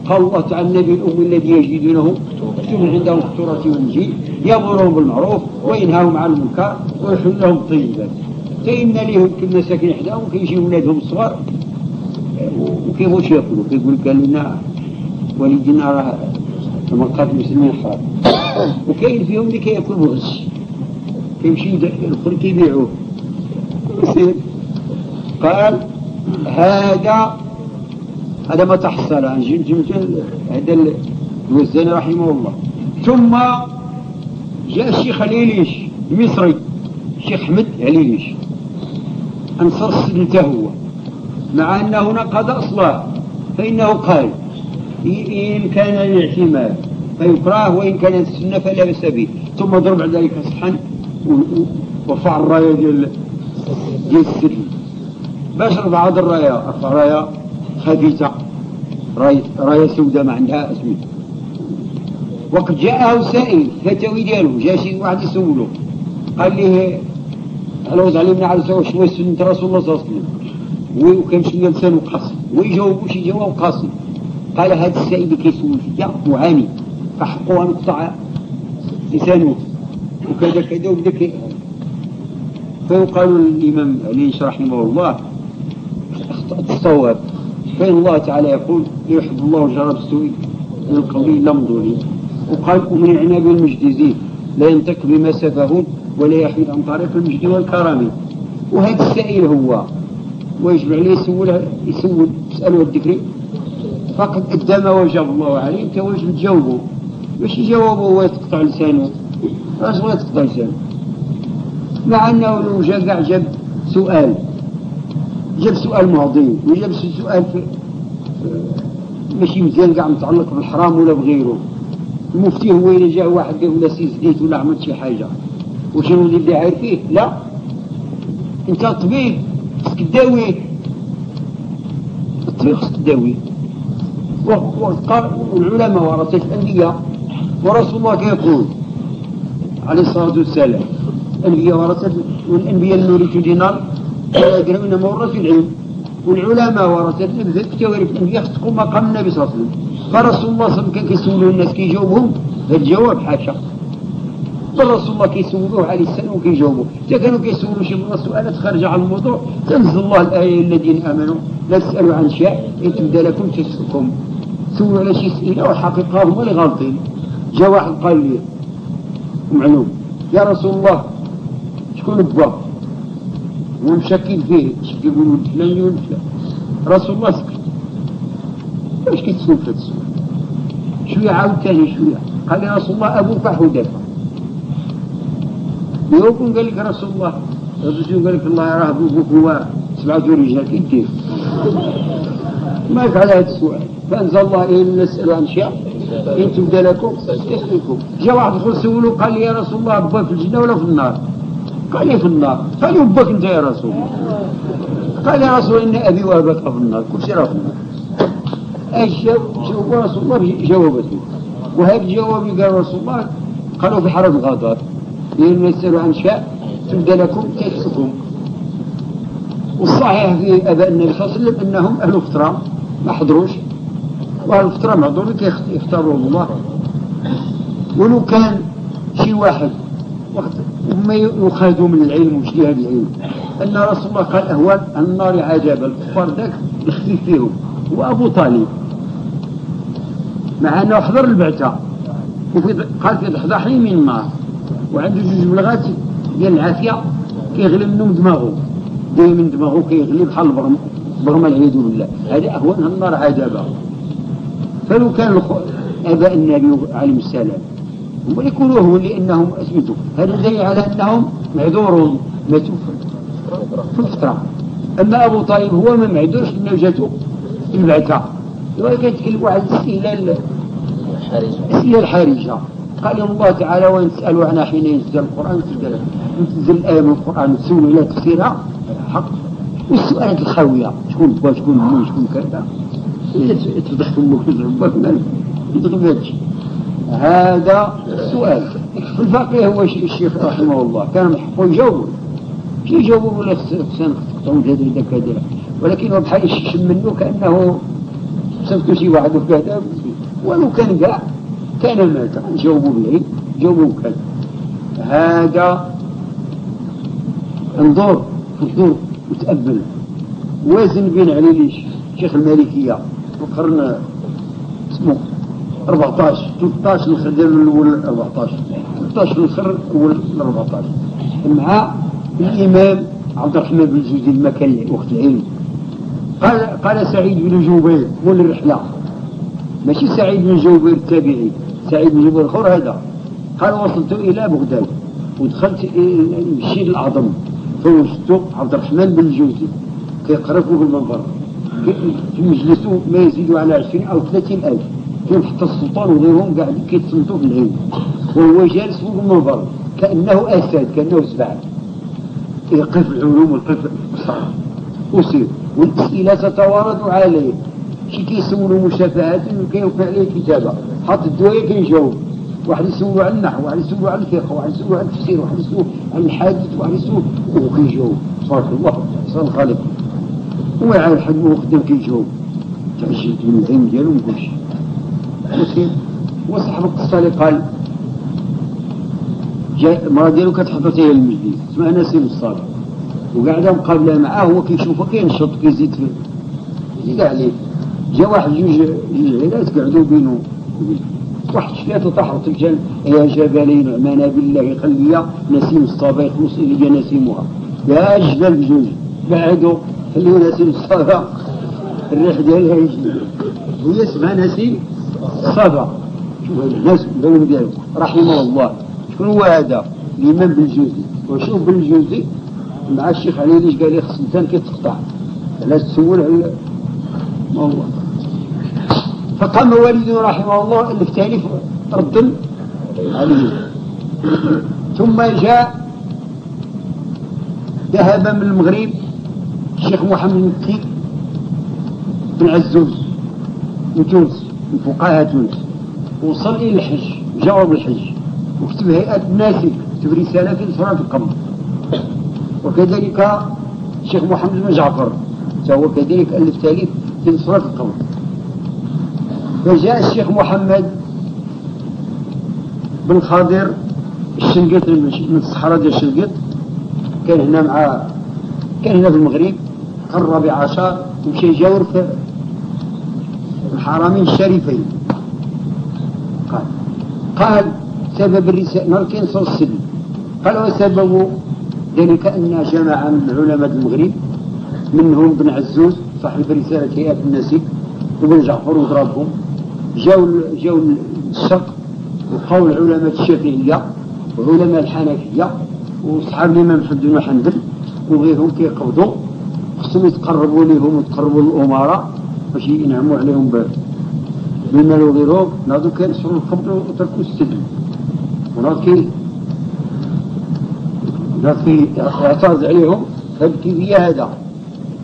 قال الله تعالى النبي الأم الذي يجدونه مكتوب عندهم التوراة والإنجيل يأمرهم بالمعروف وينهاهم عن المنكر ويحل لهم الطيبات فإن لهم كل مساكن إحداهم كيجي ولادهم الصغار وكيفاش ياكلوا. كيقول قال لنا والدينا راه طبقات المسلمين حرام. وكاين فيهم اللي كياكل بغش كيمشي الآخر كيبيعوه. قال هذا هذا ما تحصل. عن جمجمة هذا الوزاني رحمه الله. ثم جاء الشيخ عليليش المصري الشيخ أحمد عليليش أنصر سنته هو. مع أنه نقض أصله. فإنه قال إن كان الاعتماد فيكره وإن كانت السنة فلا بأس به ثم ضرب بعد ذلك صحن ورفع الراية ديال ديال السلم باش هذه الراية. راية. خفيفة راية, راية سوداء ما عندها اسمه وقد جاءه سائل فتوي ديالو. جا شي واحد يسولو. قال لي على وضع لي من عرسه شنو سنة رسول الله صلى الله عليه وسلم. وكيمشي لسانه قاسي ويجاوب شي جواب قاسي قال هذا السائل اللي كيسول فيا معاني فحقه نقطع لسانه. وكذا كذا وبدا فيقال للامام علي رحمه الله الصواب فإن الله تعالى يقول يحب الله جرب السوء من القول لم ظلم وقال ومن عناب المجدزين لا ينطق بما سفهون ولا يحيد عن طريق المجد والكرم وهذا السائل هو ويجب عليه يسول يسول يسأله الذكري فقد قدام وجب الله عليه أنت واجب تجاوبه؟ باش يجاوبه؟ هو يتقطع لسانه. بغا يتقطع لسانه. مع أنه لو جا جاب سؤال جاب سؤال معضي وجاب سؤال ماشي مزيان كاع متعلق بالحرام ولا بغيره. المفتي هو إذا جاء واحد قال ولا سي زديت ولا عملت شي حاجة. وشنو اللي عارف فيه؟ لا. أنت طبيب خصك تداوي الطريق خصك تداوي والعلماء ورثة الأنبياء. ورسول الله كيقول عليه الصلاة والسلام. الأنبياء ورثة والأنبياء لم يورثوا دينار. درهم إنما ورثوا العلم. والعلماء ورثة الأنبياء كتوارث الأنبياء خص تقوم مقام النبي صلى الله عليه وسلم. فرسول الله صلى الله عليه وسلم كان كيسولوا الناس كيجاوبهم. هذا الجواب حاشا. بل رسول الله كيسولوه عليه السلام وكيجاوبوا إذا كانوا كيسولوا شي مرة سؤالات خارجة عن الموضوع. تنزل الله الآية الذين آمنوا لا تسألوا عن شيء إن تبدا لكم تسألكم سولوا على شي سئلة والحقيقة هما اللي غالطين. جا واحد قال لي معلوم. يا رسول الله شكون با ومشكل فيه شكل يقول فلان يقول فلان رسول الله سكت. إيش كتسول في السؤال؟ شوية عاود ثاني شوية. قال لي رسول الله أبوك حذيفة يوكم قال لك رسول الله الرسول قال لك؟ الله يراه أبوك هو سبعة رجال كيف ما يفعل هذا السؤال؟ فأنزل الله إن نسأل عن شيء إن تبدى لكم يسألكم جاء واحد يقول سولوا قال لي يا رسول الله أبوك في الجنة ولا في النار؟ قال لي في النار. قال لي أبوك أنت يا رسول. قال يا رسول إن أبي وأباك في النار. كل شيء راه إيش جاوب رسول الله جاوبته وهذا الجواب قال رسول الله قالوا في حرم غادر لأن يسألوا عن شيء تبدى لكم تكسكم والصحيح في أباء النبي صلى الله عليه وسلم أنهم أهل فترة ما حضروش. وأهل فترة معذور يختاروا الله. ولو كان شي واحد وقت ما يخاذوا من العلم واجتهاد العلم أن رسول الله قال أهوال النار عجبا الكفار ذاك يخفي فيهم وأبو طالب. مع أنه حضر البعثة. وفي قال في ضحضحي من النار وعنده جوج بلغات ديال العافية كيغلي منهم دماغه جاي من دماغه كيغلي بحال البرم برغم العياذ بالله هذه أهون النار عذابا فلو كان آباء النبي عليه السلام. هو لأنهم أثبتوا هذا دليل على أنهم معذورون ماتوا في الفترة. أما أبو طالب هو ما معذورش أنه جاته البعثة. ولكن يتكلم واحد الاستهلال الاستهلال الحارجة قال يوم الله تعالى وإن تسألوا عنها حين ينزل القرآن تنزل الآية من القرآن تسولوا إلى تفسيرها. حق. والسؤالات الخاوية شكون با شكون هو شكون كذا؟ تفضح فمك تزعبك ما يتغبش هذا السؤال الفقيه هو الشيخ رحمه الله. كان حقه يجاوب كي يجاوب ولا خصنا نقطعوا هذا كذا ولكن هو بحال يشم منه كأنه سمتو شي واحد وكذا ولو كان كاع كان مات. جاوبوا بالعيد جاوبوا كذا هذا انظر انظر وتأبل وازن بين علي شيخ المالكية. في القرن اسمه 14 13 الخدم الأول 14 13 الخر الأول 14 مع الإمام عبد الرحمن بن الجوزي المكان وقت العلم. قال قال سعيد بن جبير مول الرحلة. ماشي سعيد بن جبير التابعي. سعيد بن جبير الآخر هذا. قال وصلت إلى بغداد. ودخلت المسجد الأعظم. فوجدت عبد الرحمن بن الجوزي كيقرأ فوق المنبر. في مجلسه ما يزيد على 20 أو 30 ألف. كان حتى السلطان وغيرهم قاعد كيتصنتوا في العلم وهو جالس فوق المنبر. كأنه أسد كأنه سبع يقف العلوم ويقف الصرف وسير والأسئلة تتوارد عليه. شي كيسولوا مشافهات كيوقع عليه كتابه حط الدوايه كيجاوب. واحد يسولوا عن النحو واحد يسولوا عن الفقه واحد يسولوا عن التفسير واحد يسولوا عن الحادث واحد يسولوا وكيجاوب صار الله احسن خالق هو عارف حد خدام كيجاوب. تعجبت من العلم ديالو من مسكين وصاحب القصة اللي قال جاي ديالو كتحضر هي المجلس. اسمها نسيم الصالح. وقاعدة مقابلة معاه هو كيشوفها كينشط كيزيد فيه يزيد عليه. جا واحد جوج جوج عيلات قعدوا بينه واحد شفيته طاحت الجن يا جبلين امانا بالله خليا نسيم الصبا يخلص إلي نسيمها يا جبل بجوج بعدوا خليو نسيم الصبا الريح ديالها يجي وهي اسمها نسيم الصبا شوف الناس الدولة ديالو رحمه الله. شكون هو هذا؟ الإمام بالجوزي وشوف بالجوزي مع الشيخ علي ليش قال لي خص الانسان كيتقطع؟ علاش تسول على ما هو؟ فقام والده رحمه الله الف تاليف رد عليه. ثم جاء ذهب من المغرب الشيخ محمد مكي بن عزوز. من تونس من فقهاء تونس. وصل إلى الحج. جاوب الحج وكتب هيئة الناسك كتب رسالة في صلاة القمر وكذلك الشيخ محمد بن جعفر فهو كذلك ألف تاليف في صلاة القمر فجاء الشيخ محمد بن خاضر الشنقيط من الصحراء ديال الشنقيط كان هنا مع كان هنا في المغرب الرابع عشر ومشى يجاور في الحرمين الشريفين قال. قال سبب الرسالة صوت السلم قال وسبب ذلك أن جماعة من علماء المغرب منهم بن عزوز صاحب رسالة هيئة النسيج وبن جعفر وضربهم. جاو جاو الشرق وقول علماء الشافعية وعلماء الحنفية وصحاب الإمام محمد بن حنبل وغيرهم كيقبضوا. خصهم يتقربوا لهم ويتقربوا للأمراء. باش ينعموا عليهم بالمال وغيرهم ناضوا كينصروا القبض وتركوا السجن. وناض كي ناض كي اعترض عليهم فالكيفية هذا.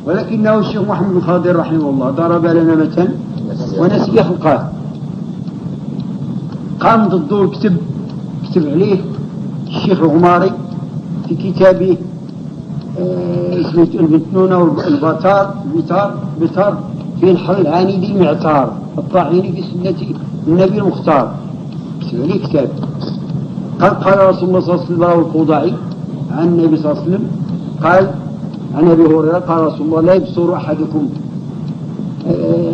ولكنه الشيخ محمد الخاضر رحمه الله ضرب لنا مثلا ونسي خلقه. قام ضده كتب كتب عليه الشيخ الغماري في كتابه آه، اسمه المتنونة والبطار البطار بطار في الحل العاني المعتار الطاعين في سنة النبي المختار. كتب عليه كتاب. قال قال رسول الله صلى الله عليه وسلم القوضعي عن النبي صلى الله عليه وسلم. قال عن أبي هريرة قال رسول الله لا يبصر أحدكم. آه،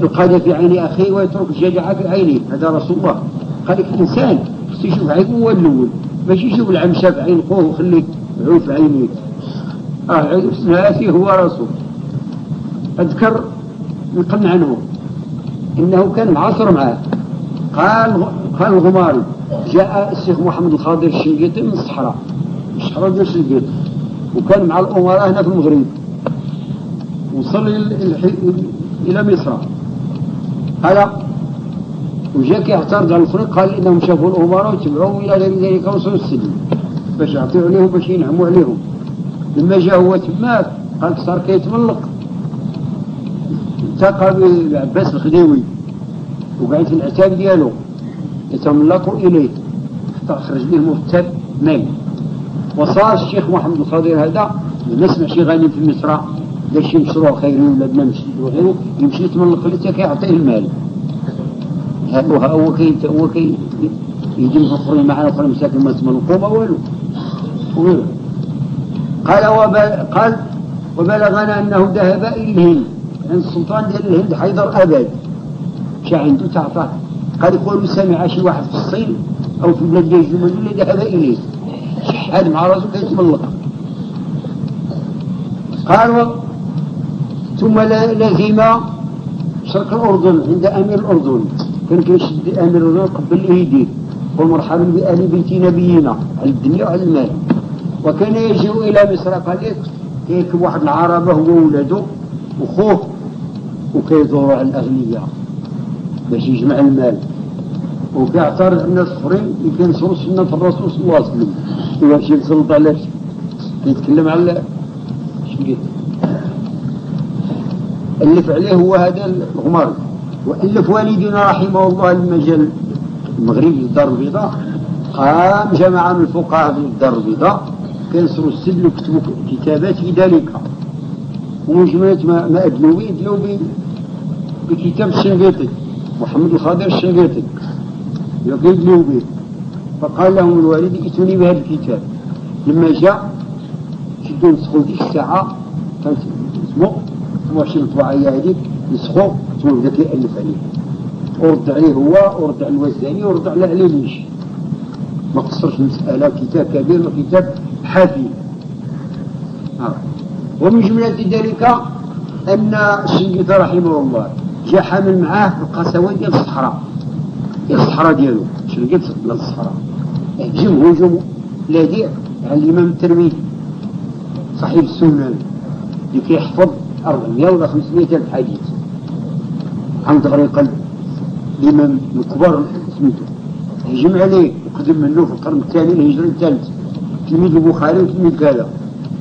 القادة في عين أخيه ويترك الشجاعة في عينه هذا رسول الله. قال لك الإنسان خصو يشوف عينه هو الأول. ماشي يشوف العمشة في عين خوه وخليه عود في عينيه. آه هذه هو رسول. أذكر نقل عنه. إنه كان معاصر معاه قال قال الغماري جاء الشيخ محمد الخاضر الشنقيطي من الصحراء. الصحراء ديال الشنقيط وكان مع الأمراء هنا في المغرب. وصل إلى مصر. هذا وجاء كيعترض على الخلق قال إنهم شافوا الأمراء وتبعوهم إلى غير ذلك وصلوا السجن. باش يعطيوا عليهم باش ينعموا عليهم. لما جاء هو تماك قال صار كيتملق. التقى بعباس الخديوي وقعد في العتاب ديالو. يتملقوا إليه حتى خرج به مرتب مال وصار الشيخ محمد الخضير هذا نسمع شي غني في مصر. دار شي مشروع خيري ولا بنا مسجد وغيره يمشي يتملق حتى كيعطيه المال. هو هو كي هو كي يجي الاخرين معنا اخرين مساكن ما تملقوا ما والو. قال وبل قال وبلغنا أنه ذهب إلى الهند عند السلطان ديال الهند حيدر ابد شا عنده تعطاه قال يقول سمع شي واحد في الصين أو في بلاد ديال الجمهورية ذهب إليه. هذا مع راسه يتملق قال ثم لزم شرق الأردن عند أمير الأردن. كان كيشد أمير الأردن قبل يدير. ومرحبا بآل بيت نبينا على الدنيا وعلى المال. وكان يجيء إلى مصر قال لك كيركب واحد العربة هو وولده وخوه وكيدوروا على الأغنياء باش يجمع المال. وكيعترض الناس أخرين اللي كينصروا سنة الرسول صلى الله عليه وسلم. هو شي يسلط على يتكلم على شو ألف عليه هو هذا الغمار. وألف والدنا رحمه الله المجال المغربي الدار البيضاء. قام جماعة من الفقهاء في الدار البيضاء. كينصروا السجل وكتبوا كتابات في ذلك. ومجموعة ما, ما أدلوا به بكتاب الشنقيطي محمد الخضر الشنقيطي يدلوا به فقال لهم الوالد ائتوني بهذا الكتاب. لما جاء شدوا نسخوا ديك الساعة اسمه 22 طباعية هذيك نسخوا ثم بدا كيألف عليه. ورد عليه هو ورد على الوزاني ورد على عليميش ما قصرش المسألة كتاب كبير وكتاب حافي. آه. ومن جملة ذلك أن الشنقيطي رحمه الله. جاء حامل معاه القسوة ديال الصحراء. ديال الصحراء ديالو. شنقيط الصحراء؟ هجم هجوم لاذع على الإمام الترمذي. صاحب السنن. اللي كيحفظ 400 ولا 500 ألف حديث عن ظهر قلب الإمام الكبار سميتو. هجم عليه وقدم منه في القرن الثاني الهجري الثالث. تلميذ البخاري وتلميذ كذا.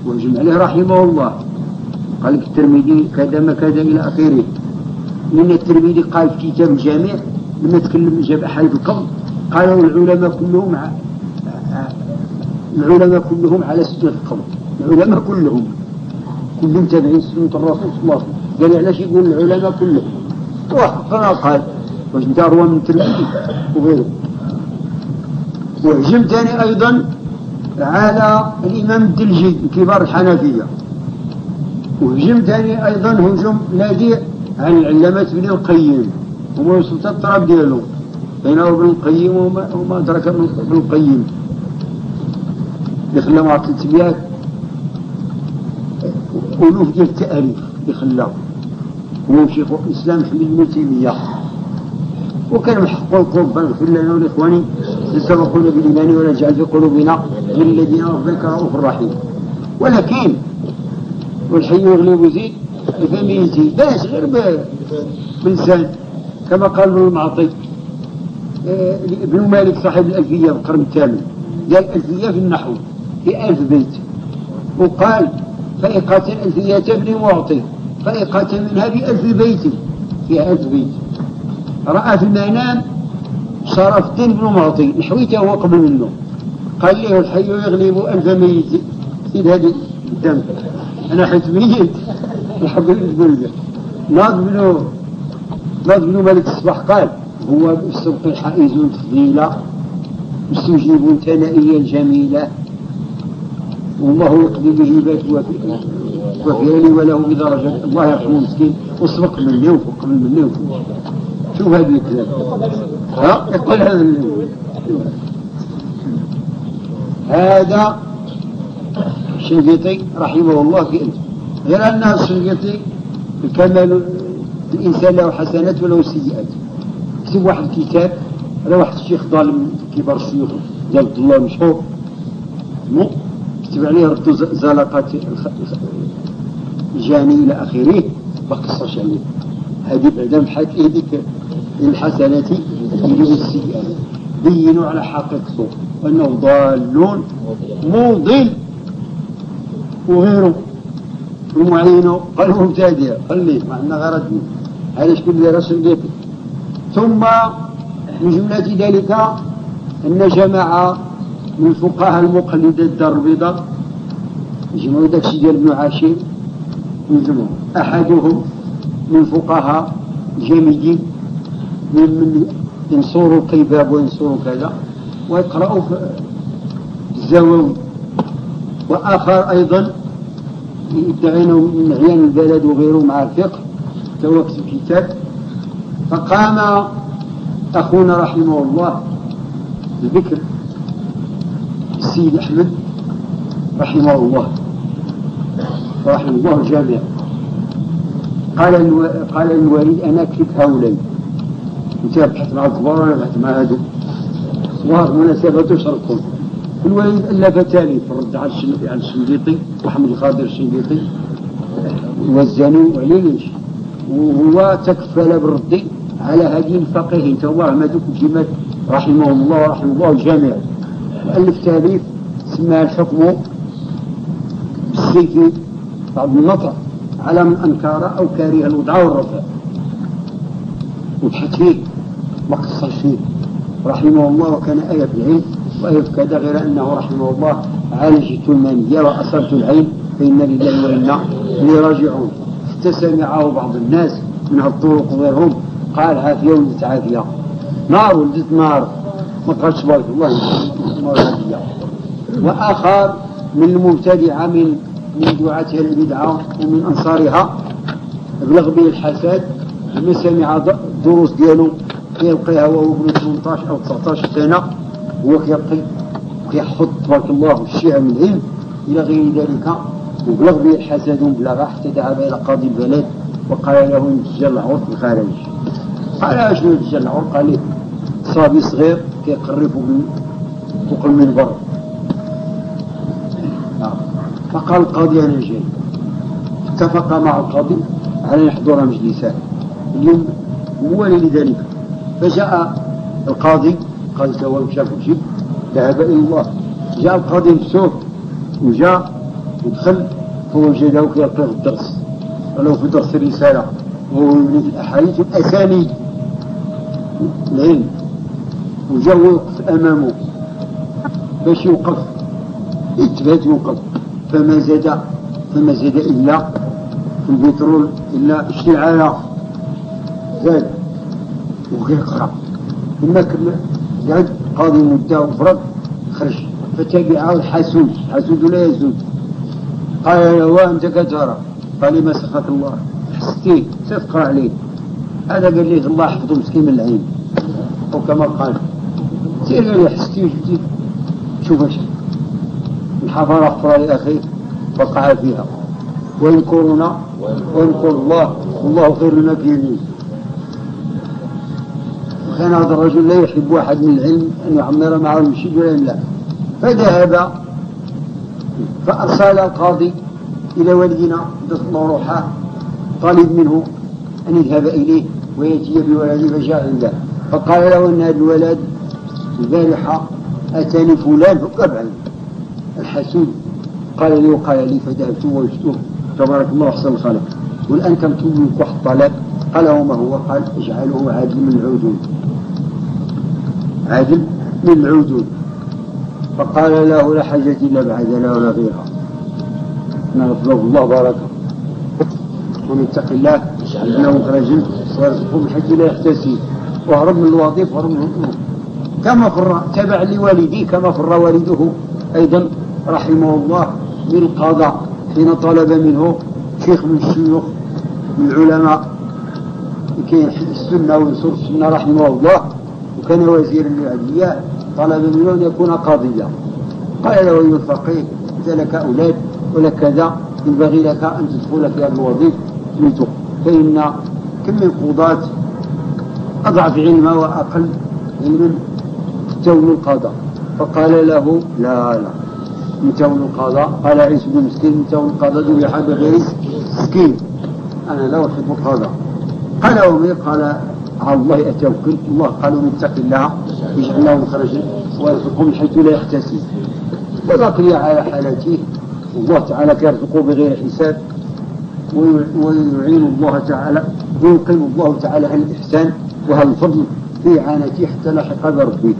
وهجم عليه رحمه الله. قال لك الترمذي كذا ما كذا إلى آخره. من الترمذي قال في كتاب الجامع لما تكلم جاب أحاديث القبض قالوا العلماء كلهم العلماء كلهم على سنة القبر العلماء كلهم. كلهم تابعين سنة الرسول صلى الله عليه وسلم. قال علاش يقول العلماء كلهم؟ وحقنا قال واش انت أروى من الترمذي وغيره. وهجم ثاني أيضا على الإمام الدلجي كبار الحنفية. وهجم ثاني أيضا هجوم نادي على العلامة ابن القيم؟ هو وصلت الطراب ديالو. بينه وبين القيم وما, أدرك ابن القيم. اللي خلى مع 300 ألوف ديال التأليف خلاه هو شيخ الإسلام حميد بن تيمية. وكان محقق القرب. اغفر لنا ولإخواني سبقونا بالإيمان ولا تجعل في قلوبنا غير الذين ربك رؤوف رحيم ولكن والحي يغلب زيد بفميتي باش غير بلسان كما قال ابن المعطي آه، ابن مالك صاحب الألفية في القرن الثامن. قال ألفية في النحو في ألف بيت. وقال فإقاتل ألفية ابن معطي فإقاتل منها بألف بيت. في ألف بيت. رأى في المنام شرف الدين بن معطي نحويته هو قبل منه. قال له الحي يغلب ألف ميت. سيد هذه الدم أنا حيت ميت. الحب البلدة ناض بن ناض بن ملك الصباح قال هو بالسبق حائز تفضيلا مستجيب ثنائيا جميلة والله يقضي بهبات وفيالي وله بدرجة. الله يرحمه مسكين وسبق مني وفوق مني. وفوق شوف هذه الكلام. ها؟ يقول هذا هذا الشنقيطي رحمه الله في غير أن الشنقيطي الكمال الإنسان له حسنات وله سيئات. كتب واحد الكتاب على واحد الشيخ ظالم كبار الشيوخ ديال الله مشهور. كتب عليه رد زلقات الجاني إلى آخره ما قصرش عليه. هذه بعدا بحال هذيك الحسنات يجيب السيئات. بينوا على حقيقته أنه ضال مضل وغيره. ومعينه قال مبتدئ خليه مع أنه غرض هذا اللي رسل بيته ثم من جملة ذلك أن جماعة من فقهاء المقلدة الدار البيضاء يجمعوا داك الشيء ديال ابن عاشر يجمعوا أحدهم من فقهاء جامدين من من ينصروا كيباب وينصروا كذا ويقرأوا في الزواوي وآخر أيضا يدعي من عيان البلد وغيره مع الفقه تو كتب كتاب فقام أخونا رحمه الله بذكر السيد أحمد رحمه الله. رحمه الله الجامع قال ألو... قال الوالد أنا أكتب هؤلاء. أنت بحث مع الكبار وأنا بحث مع هذو ظهر مناسبة شرطهم الوالد ألف تالي في الرد على الشنقيطي محمد الخاضر الشنقيطي. وزنوا ليش وهو تكفل بالرد على هذه الفقيه. تواه مدوك الجمال رحمه الله ورحمه الله الجميع ألف تاليف سماه الحكم بالسيف بعض النطق على من أنكر أو كاره الوضع والرفع. وبحث فيه ما قصر فيه رحمه الله وكان آية في العلم. كذا غير أنه رحمه الله عالجت المنية وأصبت العين فإن لله وإنا إليه راجعون حتى سمعه بعض الناس من الطرق وغيرهم قال عافية ولدت عافية نار ولدت نار. ما قالش بارك الله. وآخر من المبتدعة من من دعاتها البدعة ومن أنصارها. بلغ به الحسد. لما سمع الدروس ديالو كيلقيها وهو ابن 18 أو 19 سنة. هو كيلقي كيحفظ تبارك الله الشيعة من العلم إلى غير ذلك وبلغ به الحسد وبلغ حتى ذهب إلى قاضي البلد وقال له يتجلى العور في الخارج قال أشنو يتجلى العور قال لي صبي صغير كيقرب فوق المنبر. فقال القاضي أنا جاي. اتفق مع القاضي على يحضر مجلسان اليوم موالي لذلك. فجاء القاضي قال سواء شاف شيء ذهب إلى الله. جاء القاضي نفسه وجاء ودخل فوجده يقرأ الدرس. ولو في درس الرسالة يبني في الأحاديث الأسانيد العلم. وجاء وقف أمامه. باش يوقف؟ إثبات يوقف. فما زاد فما زاد إلا في البترول إلا اشتعال زاد. وكيقرأ ثم قعد قاضي مدة وفرد يخرج فتبعه الحسود حسود لا يزول. قال له وأنت كترى قال ما سخط الله. حستيه تفقر عليه. هذا قال لي الله يحفظه مسكين من العين. وكما قال سير لي حستيه شوف إيش الحفر أخفر لأخيه وقع فيها. وينكرنا وينكر الله والله خير المكينين وكان هذا الرجل لا يحب أحد من العلم أن يعمر معه ولا لا. فذهب فأرسل القاضي إلى والدنا الله روحه طالب منه أن يذهب إليه ويأتي بولده فجاء عنده فقال له أن هذا الولد البارحة أتاني فلان فقبعا الحسود. قال لي وقال لي فذهبت وجدته تبارك الله أحسن الخالق. والآن كم تملك واحد طلب قال وما هو قال اجعله عادل من العودون عادل من العودون فقال له لا حاجة إلا بعدنا ولا غيرها نطلب الله باركه ومن اتق الله. يجعل مخرجا ويرزقه من حيث لا يحتسب. وهرب من الوظيفة وهرب من الأمور. كما فر تبع لوالديه كما فر والده أيضا رحمه الله من القضاء حين طلب منه شيخ من الشيوخ من العلماء. لكي يحفظ السنة وينصر السنة رحمه الله وكان وزيرا للعدلية طلب منه أن يكون قاضيا. قال له أيها الفقيه أنت لك أولاد ولك كذا ينبغي لك أن تدخل في هذه الوظيفة فإن كم من قضاة أضعف علما وأقل علما تون القضاء فقال له لا لا من تون القضاء قال عيسى بن مسكين من تون القضاء ذبح بغير مسكين. أنا لا أحب القضاء قال ومن قال على الله أتوكل الله قال من اتق الله يجعل مخرجا ويرزقه من حيث لا يحتسب. وبقي على حالته الله تعالى يرزقه بغير حساب ويعين الله تعالى ويقيم الله تعالى على الإحسان وهذا الفضل في عانته حتى لحق بربه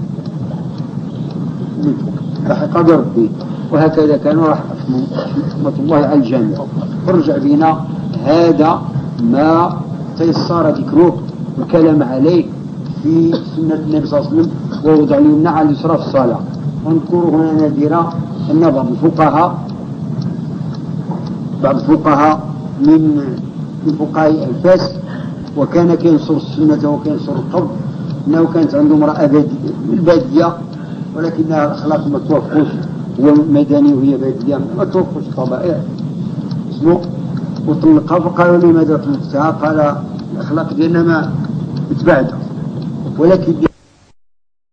لحق بربه وهكذا كان رحمة الله على الجميع. فرجع بنا هذا ما تيسر ذكره والكلام عليه في سنة النبي صلى الله عليه وسلم ووضع اليمنى على اليسرى في الصلاة. ونذكر هنا نادرا أن بعض الفقهاء بعض الفقهاء من من فقهاء الفاس وكان كينصر السنة وكينصر القبض أنه كانت عنده امرأة البادية ولكنها الأخلاق ما توفقش هو مدني وهي بادية ما توفقش الطبائع اسمه وطلقها فقالوا لماذا طلقتها؟ قال الأخلاق ديالنا ما تبعدها ولكن